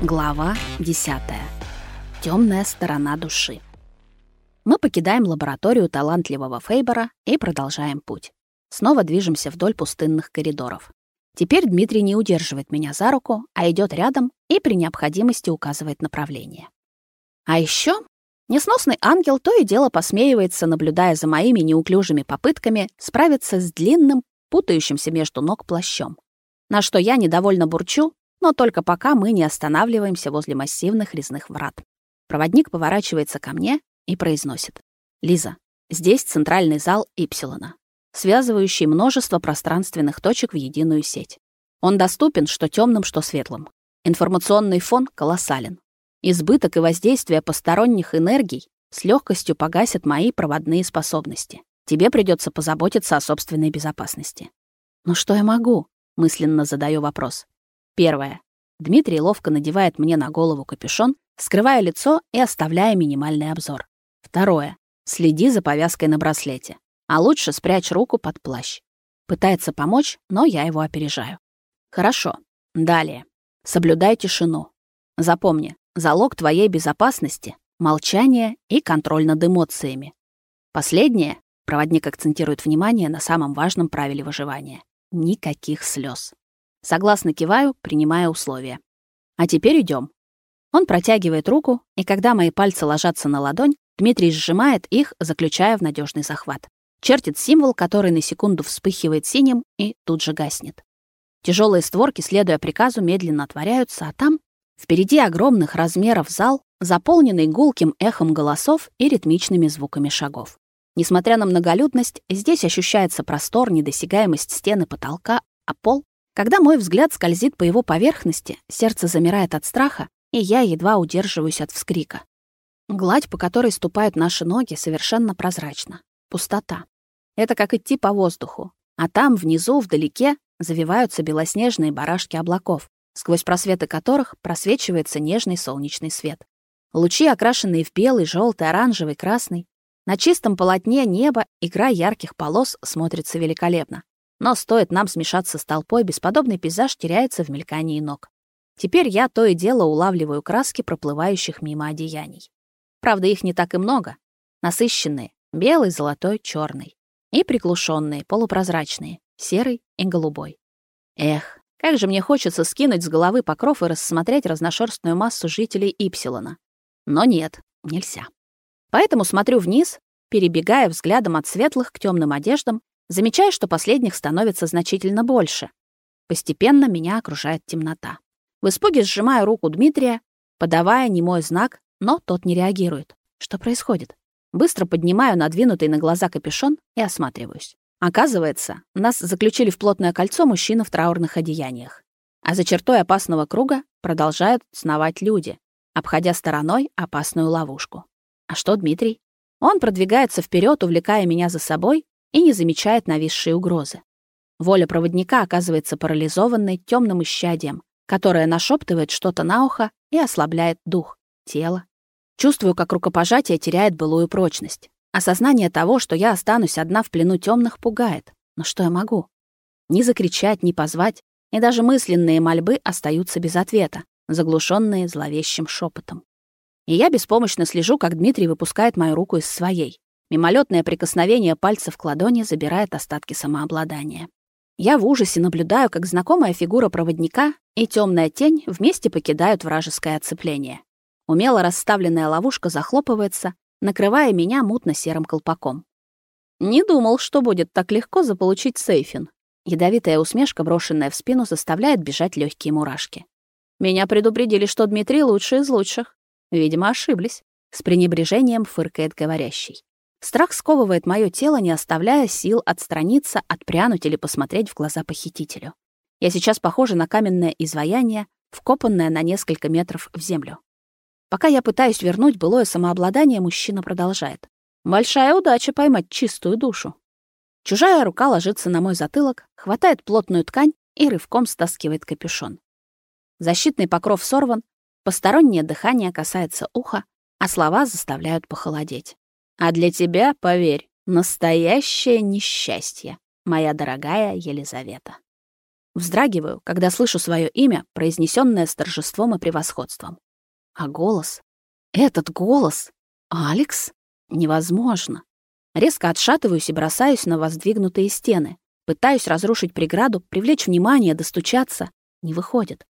Глава 10. Темная сторона души. Мы покидаем лабораторию талантливого Фейбера и продолжаем путь. Снова движемся вдоль пустынных коридоров. Теперь Дмитрий не удерживает меня за руку, а идет рядом и при необходимости указывает направление. А еще несносный ангел то и дело посмеивается, наблюдая за моими неуклюжими попытками справиться с длинным, путающимся между ног плащом. На что я недовольно бурчу но только пока мы не останавливаемся возле массивных резных врат. Проводник поворачивается ко мне и произносит. «Лиза, здесь центральный зал Ипсилона, связывающий множество пространственных точек в единую сеть. Он доступен что темным, что светлым. Информационный фон колоссален. Избыток и воздействие посторонних энергий с легкостью погасят мои проводные способности. Тебе придется позаботиться о собственной безопасности. Но что я могу? мысленно задаю вопрос. Первое. Дмитрий ловко надевает мне на голову капюшон, скрывая лицо и оставляя минимальный обзор. Второе. Следи за повязкой на браслете. А лучше спрячь руку под плащ. Пытается помочь, но я его опережаю. Хорошо. Далее. Соблюдай тишину. Запомни, залог твоей безопасности — молчание и контроль над эмоциями. Последнее — проводник акцентирует внимание на самом важном правиле выживания — никаких слез. Согласно киваю, принимая условия. А теперь идем. Он протягивает руку, и когда мои пальцы ложатся на ладонь, Дмитрий сжимает их, заключая в надежный захват. Чертит символ, который на секунду вспыхивает синим и тут же гаснет. Тяжелые створки, следуя приказу, медленно отворяются, а там, впереди огромных размеров зал, заполненный гулким эхом голосов и ритмичными звуками шагов. Несмотря на многолюдность, здесь ощущается простор, недосягаемость стены потолка, а пол когда мой взгляд скользит по его поверхности, сердце замирает от страха, и я едва удерживаюсь от вскрика. Гладь, по которой ступают наши ноги, совершенно прозрачна. Пустота. Это как идти по воздуху. А там, внизу, вдалеке, завиваются белоснежные барашки облаков, сквозь просветы которых просвечивается нежный солнечный свет. Лучи, окрашенные в белый, желтый, оранжевый, красный. На чистом полотне неба игра ярких полос смотрится великолепно. Но стоит нам смешаться с толпой, бесподобный пейзаж теряется в мелькании ног. Теперь я то и дело улавливаю краски проплывающих мимо одеяний. Правда, их не так и много. Насыщенные — белый, золотой, черный. И приглушенные, полупрозрачные — серый и голубой. Эх, как же мне хочется скинуть с головы покров и рассмотреть разношерстную массу жителей Ипсилона. Но нет, нельзя. Поэтому смотрю вниз, перебегая взглядом от светлых к темным одеждам Замечаю, что последних становится значительно больше. Постепенно меня окружает темнота. В испуге сжимаю руку Дмитрия, подавая немой знак, но тот не реагирует. Что происходит? Быстро поднимаю надвинутый на глаза капюшон и осматриваюсь. Оказывается, нас заключили в плотное кольцо мужчины в траурных одеяниях. А за чертой опасного круга продолжают сновать люди, обходя стороной опасную ловушку. А что Дмитрий? Он продвигается вперед, увлекая меня за собой, и не замечает нависшей угрозы. Воля проводника оказывается парализованной темным исчадием, которое нашептывает что-то на ухо и ослабляет дух, тело. Чувствую, как рукопожатие теряет былую прочность. Осознание того, что я останусь одна в плену темных, пугает. Но что я могу? Ни закричать, ни позвать, и даже мысленные мольбы остаются без ответа, заглушенные зловещим шепотом. И я беспомощно слежу, как Дмитрий выпускает мою руку из своей. Мимолетное прикосновение пальцев к ладони забирает остатки самообладания. Я в ужасе наблюдаю, как знакомая фигура проводника и темная тень вместе покидают вражеское оцепление. Умело расставленная ловушка захлопывается, накрывая меня мутно-серым колпаком. Не думал, что будет так легко заполучить сейфин. Ядовитая усмешка, брошенная в спину, заставляет бежать легкие мурашки. Меня предупредили, что Дмитрий лучший из лучших. Видимо, ошиблись. С пренебрежением фыркает говорящий. Страх сковывает мое тело, не оставляя сил отстраниться, отпрянуть или посмотреть в глаза похитителю. Я сейчас похожа на каменное изваяние, вкопанное на несколько метров в землю. Пока я пытаюсь вернуть былое самообладание, мужчина продолжает. Большая удача поймать чистую душу. Чужая рука ложится на мой затылок, хватает плотную ткань и рывком стаскивает капюшон. Защитный покров сорван, постороннее дыхание касается уха, а слова заставляют похолодеть. А для тебя, поверь, настоящее несчастье, моя дорогая Елизавета. Вздрагиваю, когда слышу свое имя, произнесенное с торжеством и превосходством. А голос? Этот голос? Алекс? Невозможно. Резко отшатываюсь и бросаюсь на воздвигнутые стены. Пытаюсь разрушить преграду, привлечь внимание, достучаться. Не выходит.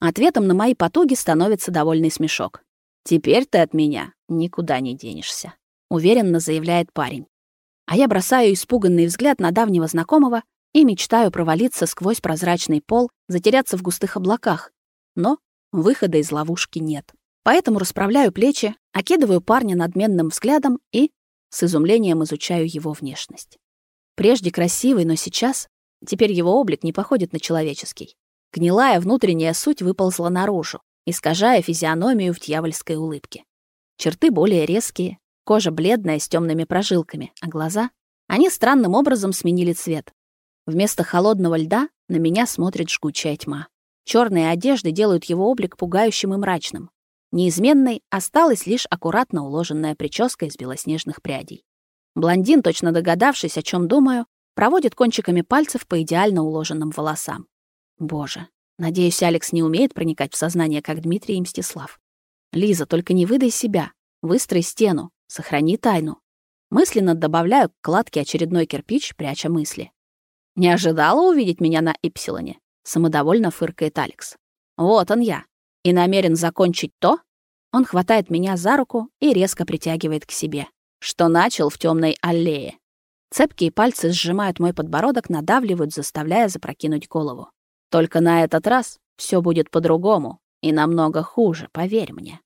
Ответом на мои потуги становится довольный смешок. «Теперь ты от меня никуда не денешься», — уверенно заявляет парень. А я бросаю испуганный взгляд на давнего знакомого и мечтаю провалиться сквозь прозрачный пол, затеряться в густых облаках. Но выхода из ловушки нет. Поэтому расправляю плечи, окидываю парня надменным взглядом и с изумлением изучаю его внешность. Прежде красивый, но сейчас теперь его облик не походит на человеческий. Гнилая внутренняя суть выползла наружу, искажая физиономию в дьявольской улыбке. Черты более резкие, кожа бледная с темными прожилками, а глаза, они странным образом сменили цвет. Вместо холодного льда на меня смотрит жгучая тьма. Черные одежды делают его облик пугающим и мрачным. Неизменной осталась лишь аккуратно уложенная прическа из белоснежных прядей. Блондин, точно догадавшись, о чем думаю, проводит кончиками пальцев по идеально уложенным волосам. Боже, надеюсь, Алекс не умеет проникать в сознание, как Дмитрий и Мстислав. Лиза, только не выдай себя. Выстрой стену, сохрани тайну. Мысленно добавляю к кладке очередной кирпич, пряча мысли. Не ожидала увидеть меня на Ипсилоне? Самодовольно фыркает Алекс. Вот он я и намерен закончить то, он хватает меня за руку и резко притягивает к себе, что начал в темной аллее. Цепкие пальцы сжимают мой подбородок, надавливают, заставляя запрокинуть голову. Только на этот раз все будет по-другому и намного хуже, поверь мне.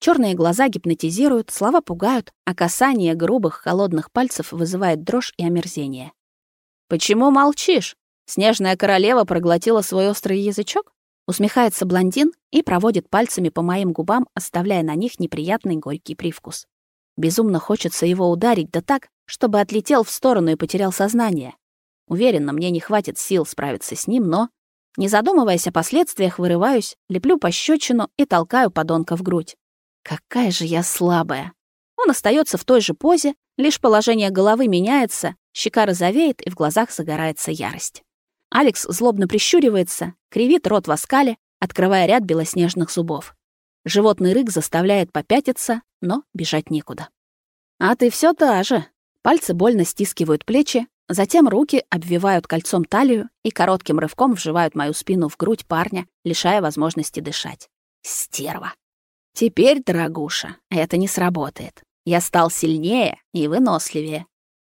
Черные глаза гипнотизируют, слова пугают, а касание грубых холодных пальцев вызывает дрожь и омерзение. «Почему молчишь? Снежная королева проглотила свой острый язычок?» Усмехается блондин и проводит пальцами по моим губам, оставляя на них неприятный горький привкус. Безумно хочется его ударить, да так, чтобы отлетел в сторону и потерял сознание. Уверена, мне не хватит сил справиться с ним, но, не задумываясь о последствиях, вырываюсь, леплю пощечину и толкаю подонка в грудь. Какая же я слабая. Он остается в той же позе, лишь положение головы меняется, щека розовеет и в глазах загорается ярость. Алекс злобно прищуривается, кривит рот в оскале, открывая ряд белоснежных зубов. Животный рык заставляет попятиться, но бежать некуда. «А ты все та же!» Пальцы больно стискивают плечи, затем руки обвивают кольцом талию и коротким рывком вживают мою спину в грудь парня, лишая возможности дышать. Стерва. Теперь, дорогуша, это не сработает. Я стал сильнее и выносливее.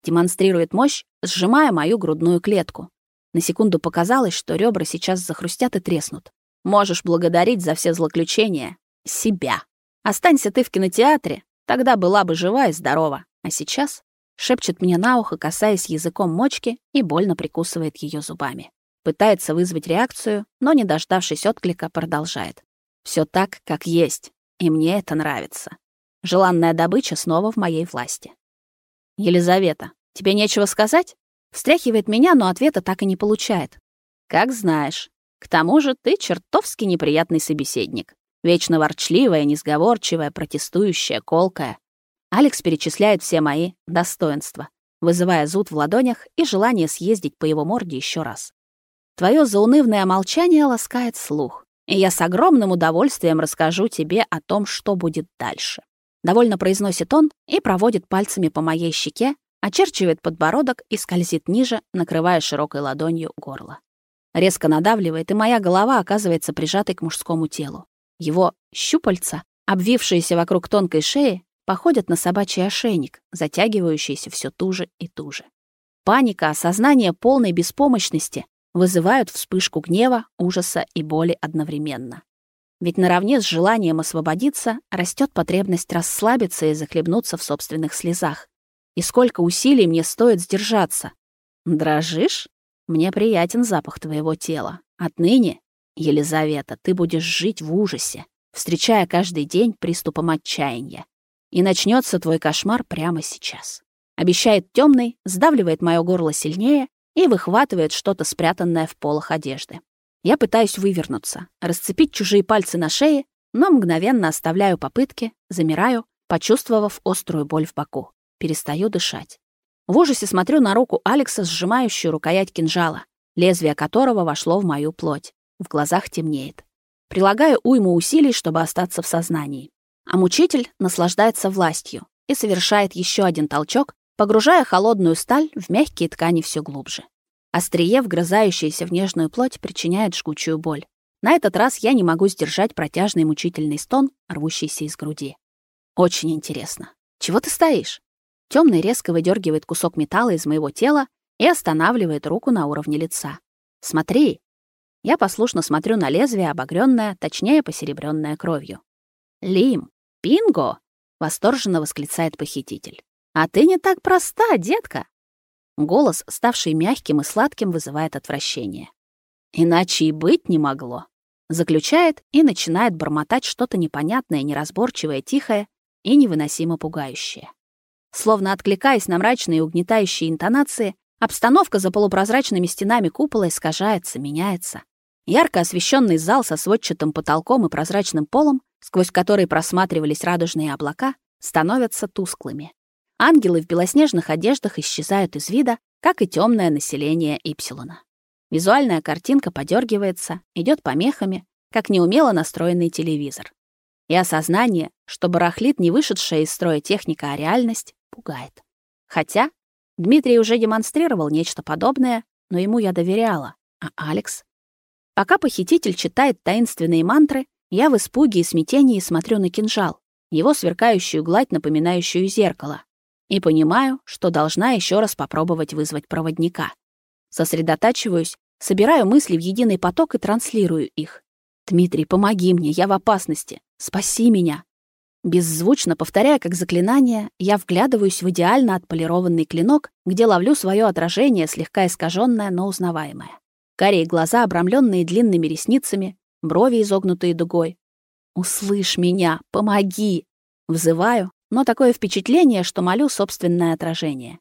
Демонстрирует мощь, сжимая мою грудную клетку, на секунду показалось, что ребра сейчас захрустят и треснут. Можешь благодарить за все злоключения себя. Останься ты в кинотеатре, тогда была бы жива и здорова. А сейчас шепчет мне на ухо, касаясь языком мочки и больно прикусывает ее зубами. Пытается вызвать реакцию, но, не дождавшись отклика, продолжает. Все так, как есть, и мне это нравится. Желанная добыча снова в моей власти. Елизавета, тебе нечего сказать? Встряхивает меня, но ответа так и не получает. Как знаешь. К тому же ты чертовски неприятный собеседник. Вечно ворчливая, несговорчивая, протестующая, колкая. Алекс перечисляет все мои достоинства, вызывая зуд в ладонях и желание съездить по его морде еще раз. Твое заунывное молчание ласкает слух, и я с огромным удовольствием расскажу тебе о том, что будет дальше. Довольно произносит он и проводит пальцами по моей щеке, очерчивает подбородок и скользит ниже, накрывая широкой ладонью горло. Резко надавливает, и моя голова оказывается прижатой к мужскому телу. Его щупальца, обвившиеся вокруг тонкой шеи, походят на собачий ошейник, затягивающийся все туже и туже. Паника, осознание полной беспомощности вызывают вспышку гнева, ужаса и боли одновременно. Ведь наравне с желанием освободиться растет потребность расслабиться и захлебнуться в собственных слезах, и сколько усилий мне стоит сдержаться. Дрожишь? Мне приятен запах твоего тела. Отныне, Елизавета, ты будешь жить в ужасе, встречая каждый день приступом отчаяния. И начнется твой кошмар прямо сейчас. Обещает темный, сдавливает мое горло сильнее и выхватывает что-то спрятанное в полах одежды. Я пытаюсь вывернуться, расцепить чужие пальцы на шее, но мгновенно оставляю попытки, замираю, почувствовав острую боль в боку перестаю дышать. В ужасе смотрю на руку Алекса, сжимающую рукоять кинжала. лезвие которого вошло в мою плоть. В глазах темнеет. Прилагаю уйму усилий, чтобы остаться в сознании. А мучитель наслаждается властью и совершает еще один толчок, погружая холодную сталь в мягкие ткани все глубже. Острие, вгрызающееся в нежную плоть, причиняет жгучую боль. На этот раз я не могу сдержать протяжный мучительный стон, рвущийся из груди. Очень интересно. Чего ты стоишь? Темный резко выдергивает кусок металла из моего тела и останавливает руку на уровне лица. Смотри. Я послушно смотрю на лезвие, обогрённое, точнее, посеребрённое кровью. Лим, Пинго, восторженно восклицает похититель. А ты не так проста, детка. Голос, ставший мягким и сладким, вызывает отвращение. Иначе и быть не могло. Заключает и начинает бормотать что-то непонятное, неразборчивое, тихое и невыносимо пугающее. Словно откликаясь на мрачные и угнетающие интонации, обстановка за полупрозрачными стенами купола искажается, меняется. Ярко освещенный зал со сводчатым потолком и прозрачным полом, сквозь который просматривались радужные облака, становятся тусклыми. Ангелы в белоснежных одеждах исчезают из вида, как и темное население Ипсилона. Визуальная картинка подергивается, идет помехами, как неумело настроенный телевизор. И осознание, что барахлит не вышедшая из строя техника, а реальность, пугает. Хотя Дмитрий уже демонстрировал нечто подобное, но ему я доверяла. А Алекс? Пока похититель читает таинственные мантры, я в испуге и смятении смотрю на кинжал, его сверкающую гладь, напоминающую зеркало, и понимаю, что должна еще раз попробовать вызвать проводника. Сосредотачиваюсь, собираю мысли в единый поток и транслирую их. «Дмитрий, помоги мне, я в опасности. Спаси меня». Беззвучно повторяя как заклинание, я вглядываюсь в идеально отполированный клинок, где ловлю свое отражение, слегка искаженное, но узнаваемое. Карие глаза, обрамленные длинными ресницами, брови изогнутые дугой. «Услышь меня! Помоги!» Взываю, но такое впечатление, что молю собственное отражение.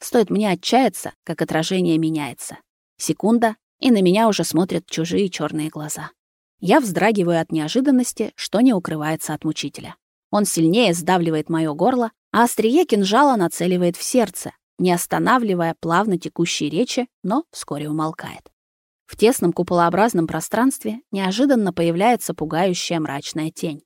Стоит мне отчаяться, как отражение меняется. Секунда, и на меня уже смотрят чужие черные глаза. Я вздрагиваю от неожиданности, что не укрывается от мучителя. Он сильнее сдавливает моё горло, а острие кинжала нацеливает в сердце, не останавливая плавно текущие речи, но вскоре умолкает. В тесном куполообразном пространстве неожиданно появляется пугающая мрачная тень.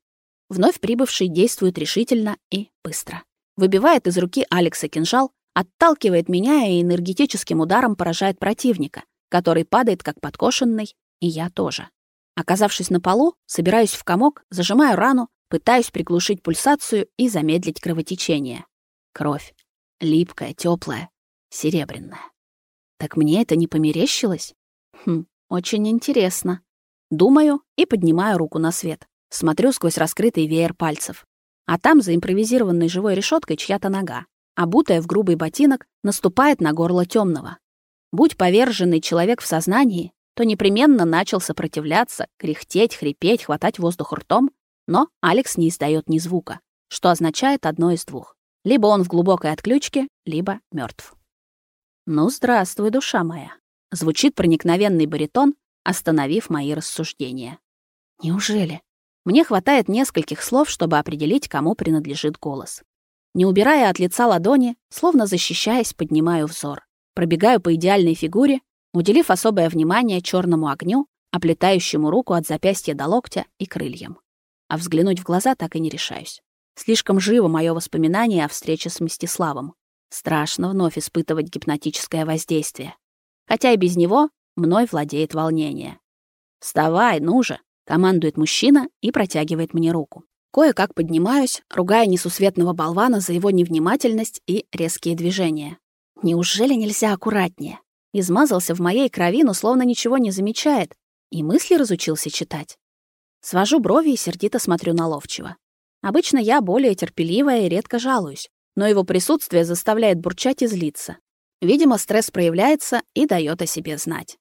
Вновь прибывший действует решительно и быстро. Выбивает из руки Алекса кинжал, отталкивает меня и энергетическим ударом поражает противника, который падает как подкошенный, и я тоже. Оказавшись на полу, собираюсь в комок, зажимаю рану, пытаюсь приглушить пульсацию и замедлить кровотечение. Кровь. Липкая, теплая, серебряная. Так мне это не померещилось? Хм, очень интересно. Думаю и поднимаю руку на свет. Смотрю сквозь раскрытый веер пальцев. А там за импровизированной живой решеткой чья-то нога, обутая в грубый ботинок, наступает на горло темного. Будь поверженный человек в сознании, то непременно начал сопротивляться, кряхтеть, хрипеть, хватать воздух ртом, но Алекс не издает ни звука, что означает одно из двух. Либо он в глубокой отключке, либо мертв. «Ну, здравствуй, душа моя», — звучит проникновенный баритон, остановив мои рассуждения. «Неужели?» Мне хватает нескольких слов, чтобы определить, кому принадлежит голос. Не убирая от лица ладони, словно защищаясь, поднимаю взор. Пробегаю по идеальной фигуре, уделив особое внимание черному огню, оплетающему руку от запястья до локтя и крыльям. А взглянуть в глаза так и не решаюсь. Слишком живо мое воспоминание о встрече с Мстиславом. Страшно вновь испытывать гипнотическое воздействие. Хотя и без него мной владеет волнение. «Вставай, ну же!» Командует мужчина и протягивает мне руку. Кое-как поднимаюсь, ругая несусветного болвана за его невнимательность и резкие движения. Неужели нельзя аккуратнее? Измазался в моей крови, но словно ничего не замечает, и мысли разучился читать. Свожу брови и сердито смотрю на ловчего. Обычно я более терпеливая и редко жалуюсь, но его присутствие заставляет бурчать и злиться. Видимо, стресс проявляется и дает о себе знать.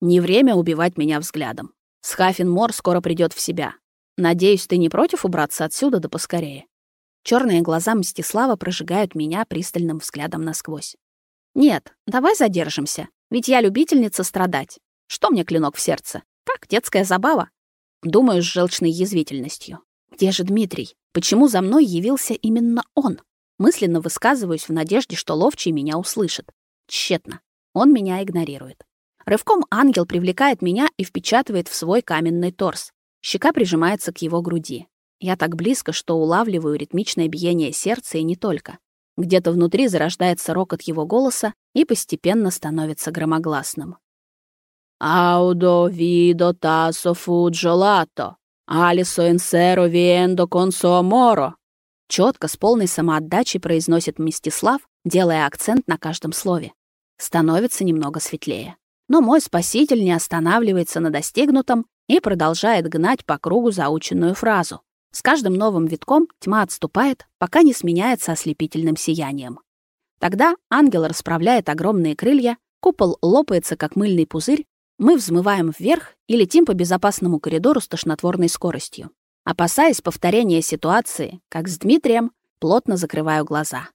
Не время убивать меня взглядом. Схафин Мор скоро придет в себя. Надеюсь, ты не против убраться отсюда да поскорее. Черные глаза Мстислава прожигают меня пристальным взглядом насквозь. Нет, давай задержимся, ведь я любительница страдать. Что мне клинок в сердце? Так, детская забава. Думаю с желчной язвительностью. Где же Дмитрий? Почему за мной явился именно он? Мысленно высказываюсь в надежде, что ловчий меня услышит. Тщетно. Он меня игнорирует. Рывком ангел привлекает меня и впечатывает в свой каменный торс. Щека прижимается к его груди. Я так близко, что улавливаю ритмичное биение сердца и не только. Где-то внутри зарождается рокот его голоса и постепенно становится громогласным. «Аудо видо тасо фуджолато, алисо инсеро виендо консо аморо». Четко, с полной самоотдачей произносит Мстислав, делая акцент на каждом слове. Становится немного светлее. Но мой спаситель не останавливается на достигнутом и продолжает гнать по кругу заученную фразу. С каждым новым витком тьма отступает, пока не сменяется ослепительным сиянием. Тогда ангел расправляет огромные крылья, купол лопается, как мыльный пузырь, мы взмываем вверх и летим по безопасному коридору с тошнотворной скоростью. Опасаясь повторения ситуации, как с Дмитрием, плотно закрываю глаза.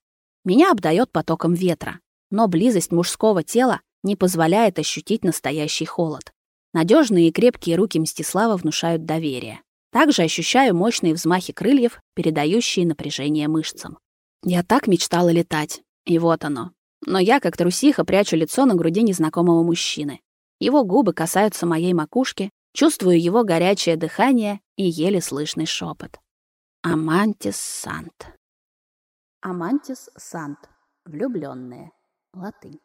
Меня обдает потоком ветра, но близость мужского тела не позволяет ощутить настоящий холод. Надежные и крепкие руки Мстислава внушают доверие. Также ощущаю мощные взмахи крыльев, передающие напряжение мышцам. Я так мечтала летать. И вот оно. Но я, как трусиха, прячу лицо на груди незнакомого мужчины. Его губы касаются моей макушки, чувствую его горячее дыхание и еле слышный шепот. Амантис Сант. Амантис Сант. Влюбленные. Латынь.